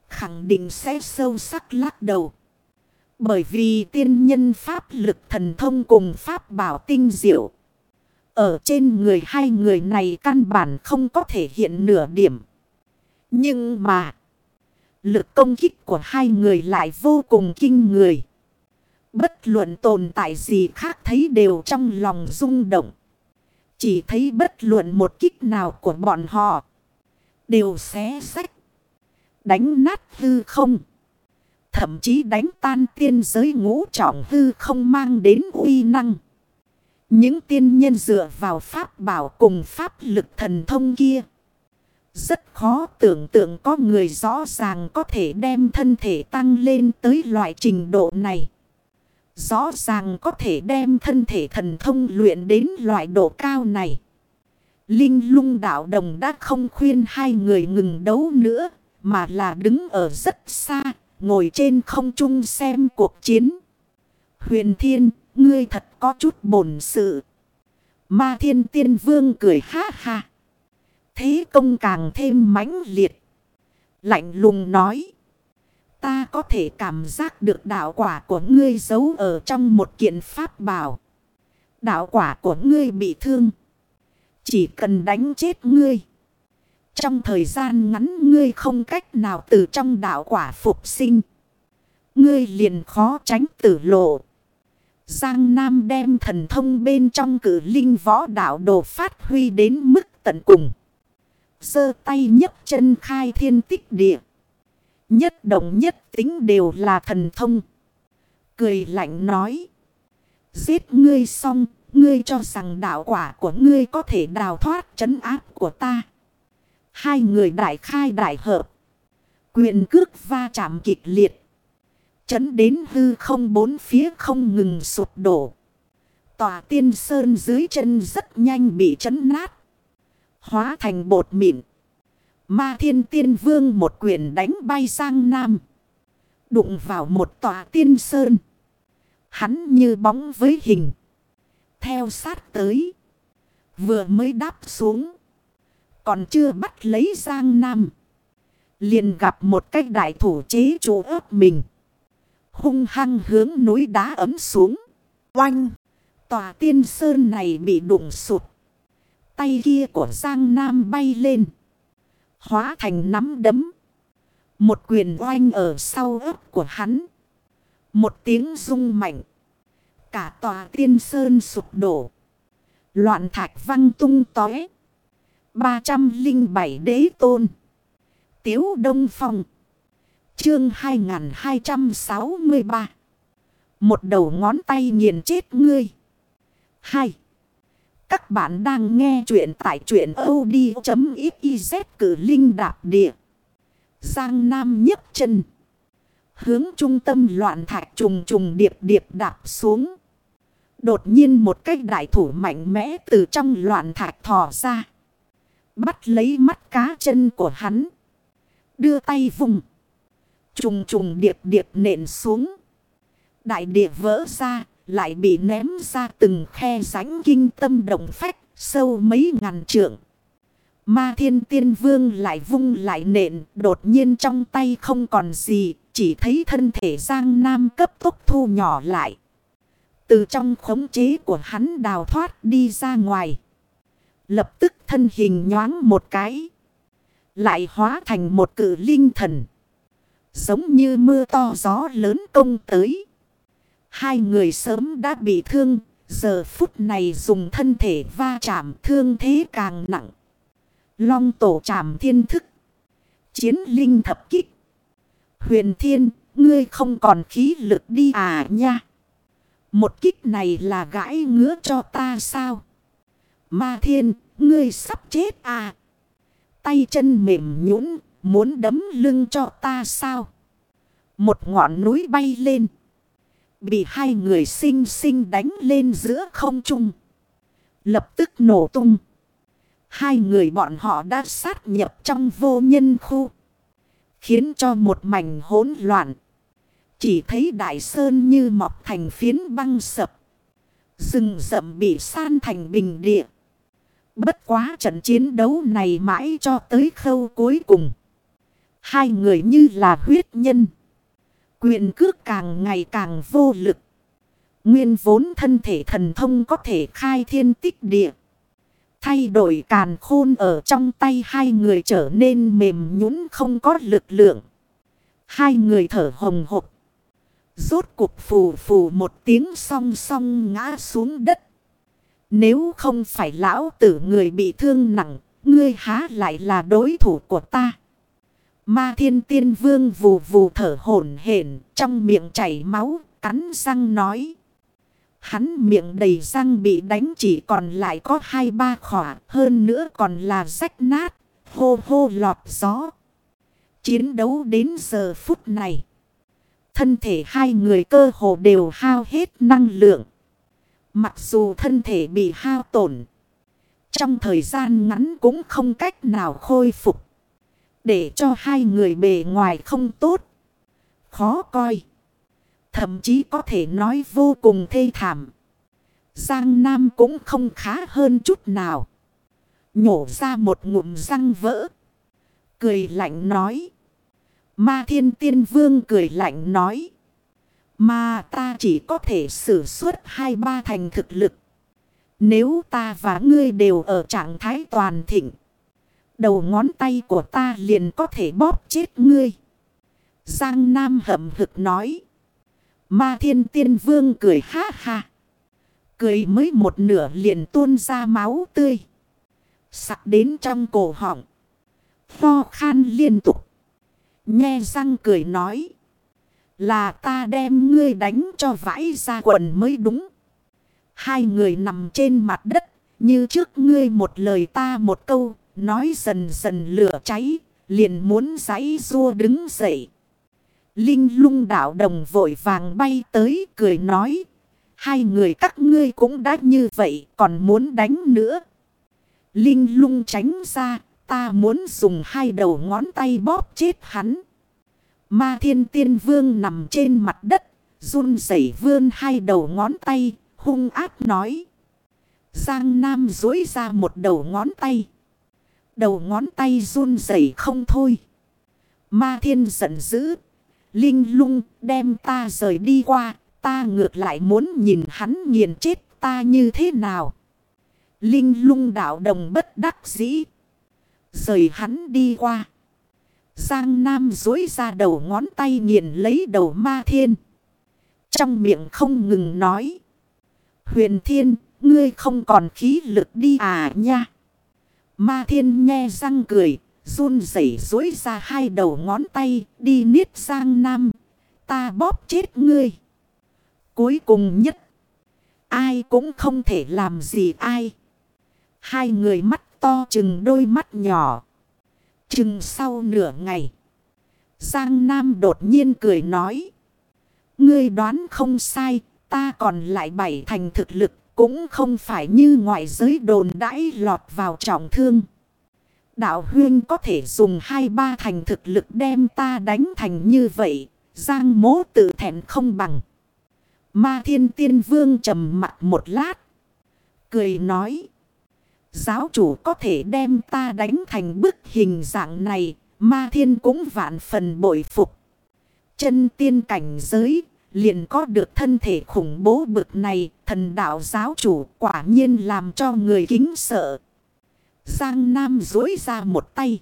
khẳng định sẽ sâu sắc lắc đầu. Bởi vì tiên nhân pháp lực thần thông cùng pháp bảo tinh diệu. Ở trên người hai người này căn bản không có thể hiện nửa điểm. Nhưng mà, lực công kích của hai người lại vô cùng kinh người. Bất luận tồn tại gì khác thấy đều trong lòng rung động. Chỉ thấy bất luận một kích nào của bọn họ. Đều xé sách. Đánh nát hư không. Thậm chí đánh tan tiên giới ngũ trọng hư không mang đến uy năng. Những tiên nhân dựa vào pháp bảo cùng pháp lực thần thông kia. Rất khó tưởng tượng có người rõ ràng có thể đem thân thể tăng lên tới loại trình độ này. Rõ ràng có thể đem thân thể thần thông luyện đến loại độ cao này. Linh lung đạo đồng đã không khuyên hai người ngừng đấu nữa. Mà là đứng ở rất xa. Ngồi trên không trung xem cuộc chiến. Huyền thiên, ngươi thật có chút bổn sự. Ma thiên tiên vương cười ha ha. Thế công càng thêm mãnh liệt. Lạnh lùng nói. Ta có thể cảm giác được đạo quả của ngươi giấu ở trong một kiện pháp bảo. Đạo quả của ngươi bị thương. Chỉ cần đánh chết ngươi. Trong thời gian ngắn ngươi không cách nào từ trong đạo quả phục sinh. Ngươi liền khó tránh tử lộ. Giang Nam đem thần thông bên trong cử linh võ đạo đồ phát huy đến mức tận cùng. Sơ tay nhấc chân khai thiên tích địa. Nhất động nhất tính đều là thần thông. Cười lạnh nói. Giết ngươi xong, ngươi cho rằng đạo quả của ngươi có thể đào thoát trấn áp của ta. Hai người đại khai đại hợp. Quyền cước va chạm kịch liệt. Chấn đến hư không bốn phía không ngừng sụp đổ. Tòa tiên sơn dưới chân rất nhanh bị chấn nát. Hóa thành bột mịn. Ma thiên tiên vương một quyền đánh bay sang nam. Đụng vào một tòa tiên sơn. Hắn như bóng với hình. Theo sát tới. Vừa mới đáp xuống. Còn chưa bắt lấy Giang Nam. Liền gặp một cách đại thủ chế chủ ớt mình. Hung hăng hướng núi đá ấm xuống. Oanh! Tòa tiên sơn này bị đụng sụt. Tay kia của Giang Nam bay lên. Hóa thành nắm đấm. Một quyền oanh ở sau ớt của hắn. Một tiếng rung mạnh. Cả tòa tiên sơn sụp đổ. Loạn thạch văng tung tói. 307 đế tôn. Tiếu Đông Phong. Chương 2263. Một đầu ngón tay nghiền chết ngươi. 2. Các bạn đang nghe chuyện tại chuyện od.xyz cử linh đạp địa. Giang Nam nhấc chân. Hướng trung tâm loạn thạch trùng trùng điệp điệp đạp xuống. Đột nhiên một cái đại thủ mạnh mẽ từ trong loạn thạch thò ra. Bắt lấy mắt cá chân của hắn. Đưa tay vùng. Trùng trùng điệp điệp nện xuống. Đại địa vỡ ra. Lại bị ném ra từng khe rãnh kinh tâm động phách. Sâu mấy ngàn trượng. Ma thiên tiên vương lại vung lại nện. Đột nhiên trong tay không còn gì. Chỉ thấy thân thể Giang Nam cấp tốc thu nhỏ lại. Từ trong khống chế của hắn đào thoát đi ra ngoài. Lập tức thân hình nhoáng một cái. Lại hóa thành một cự linh thần. Giống như mưa to gió lớn công tới. Hai người sớm đã bị thương. Giờ phút này dùng thân thể va chạm thương thế càng nặng. Long tổ chạm thiên thức. Chiến linh thập kích. Huyền thiên, ngươi không còn khí lực đi à nha. Một kích này là gãi ngứa cho ta sao? Ma thiên, ngươi sắp chết à? Tay chân mềm nhũn muốn đấm lưng cho ta sao? Một ngọn núi bay lên. Bị hai người xinh xinh đánh lên giữa không trung. Lập tức nổ tung. Hai người bọn họ đã sát nhập trong vô nhân khu. Khiến cho một mảnh hỗn loạn. Chỉ thấy đại sơn như mọc thành phiến băng sập. Rừng rậm bị san thành bình địa. Bất quá trận chiến đấu này mãi cho tới khâu cuối cùng. Hai người như là huyết nhân. Quyền cước càng ngày càng vô lực. Nguyên vốn thân thể thần thông có thể khai thiên tích địa. Thay đổi càn khôn ở trong tay hai người trở nên mềm nhũn không có lực lượng. Hai người thở hồng hộc. Rốt cục phù phù một tiếng song song ngã xuống đất. Nếu không phải lão tử người bị thương nặng, ngươi há lại là đối thủ của ta. Ma thiên tiên vương vù vù thở hổn hển trong miệng chảy máu, cắn răng nói. Hắn miệng đầy răng bị đánh chỉ còn lại có hai ba khỏa, hơn nữa còn là rách nát, hô hô lọt gió. Chiến đấu đến giờ phút này. Thân thể hai người cơ hồ đều hao hết năng lượng. Mặc dù thân thể bị hao tổn. Trong thời gian ngắn cũng không cách nào khôi phục. Để cho hai người bề ngoài không tốt. Khó coi. Thậm chí có thể nói vô cùng thê thảm. Giang Nam cũng không khá hơn chút nào. Nhổ ra một ngụm răng vỡ. Cười lạnh nói. Ma thiên tiên vương cười lạnh nói. Mà ta chỉ có thể sử xuất hai ba thành thực lực. Nếu ta và ngươi đều ở trạng thái toàn thịnh. Đầu ngón tay của ta liền có thể bóp chết ngươi. Giang Nam hậm hực nói. Ma thiên tiên vương cười ha ha. Cười mới một nửa liền tuôn ra máu tươi. Sặc đến trong cổ họng. Pho khan liên tục. Nghe răng cười nói. Là ta đem ngươi đánh cho vãi ra quần mới đúng. Hai người nằm trên mặt đất. Như trước ngươi một lời ta một câu. Nói dần dần lửa cháy. Liền muốn giấy rua đứng dậy. Linh lung đảo đồng vội vàng bay tới, cười nói. Hai người các ngươi cũng đã như vậy, còn muốn đánh nữa. Linh lung tránh ra. Ta muốn dùng hai đầu ngón tay bóp chết hắn. Ma thiên tiên vương nằm trên mặt đất. Run rẩy vươn hai đầu ngón tay. Hung ác nói. Giang Nam dối ra một đầu ngón tay. Đầu ngón tay run rẩy không thôi. Ma thiên giận dữ. Linh lung đem ta rời đi qua. Ta ngược lại muốn nhìn hắn nghiền chết ta như thế nào. Linh lung đạo đồng bất đắc dĩ. Rời hắn đi qua. Giang Nam dối ra đầu ngón tay nghiền lấy đầu ma thiên. Trong miệng không ngừng nói. Huyền thiên, ngươi không còn khí lực đi à nha. Ma thiên nghe răng cười, run rẩy dối ra hai đầu ngón tay, đi niết sang Nam. Ta bóp chết ngươi. Cuối cùng nhất, ai cũng không thể làm gì ai. Hai người mắt to chừng đôi mắt nhỏ. Chừng sau nửa ngày. Giang Nam đột nhiên cười nói. Ngươi đoán không sai. Ta còn lại bảy thành thực lực. Cũng không phải như ngoại giới đồn đãi lọt vào trọng thương. Đạo huyên có thể dùng hai ba thành thực lực đem ta đánh thành như vậy. Giang mố tự thẹn không bằng. Ma thiên tiên vương trầm mặt một lát. Cười nói. Giáo chủ có thể đem ta đánh thành bức hình dạng này, ma thiên cũng vạn phần bội phục. Chân tiên cảnh giới, liền có được thân thể khủng bố bực này, thần đạo giáo chủ quả nhiên làm cho người kính sợ. Giang Nam dối ra một tay.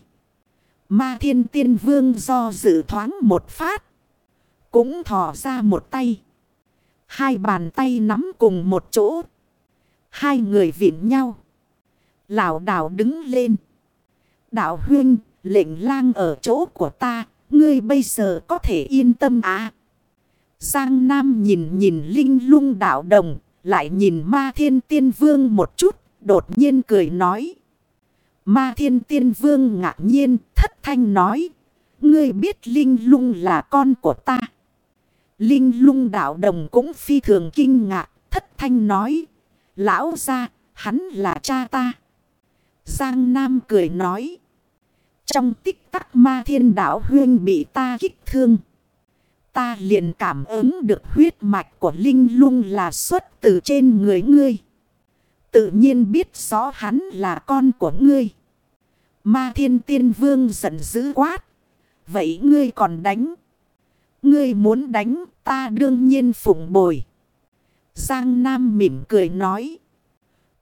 Ma thiên tiên vương do dự thoáng một phát. Cũng thò ra một tay. Hai bàn tay nắm cùng một chỗ. Hai người vịn nhau. Lão đảo đứng lên. Đạo huynh, lệnh lang ở chỗ của ta, ngươi bây giờ có thể yên tâm à. Giang Nam nhìn nhìn linh lung đạo đồng, lại nhìn ma thiên tiên vương một chút, đột nhiên cười nói. Ma thiên tiên vương ngạc nhiên, thất thanh nói. Ngươi biết linh lung là con của ta. Linh lung đạo đồng cũng phi thường kinh ngạc, thất thanh nói. Lão ra, hắn là cha ta. Giang Nam cười nói. Trong tích tắc ma thiên đạo huyên bị ta kích thương. Ta liền cảm ứng được huyết mạch của Linh lung là xuất từ trên người ngươi. Tự nhiên biết rõ hắn là con của ngươi. Ma thiên tiên vương giận dữ quát. Vậy ngươi còn đánh? Ngươi muốn đánh ta đương nhiên phụng bồi. Giang Nam mỉm cười nói.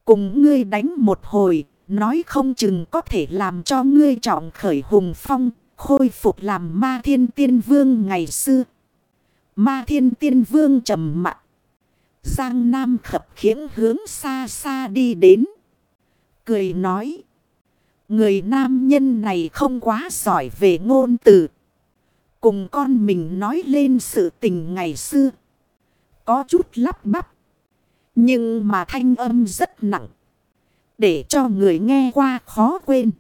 Cùng ngươi đánh một hồi, nói không chừng có thể làm cho ngươi trọng khởi hùng phong, khôi phục làm ma thiên tiên vương ngày xưa. Ma thiên tiên vương trầm mặt. Giang Nam khập khiễng hướng xa xa đi đến. Cười nói. Người nam nhân này không quá giỏi về ngôn từ. Cùng con mình nói lên sự tình ngày xưa. Có chút lắp bắp. Nhưng mà thanh âm rất nặng. Để cho người nghe qua khó quên.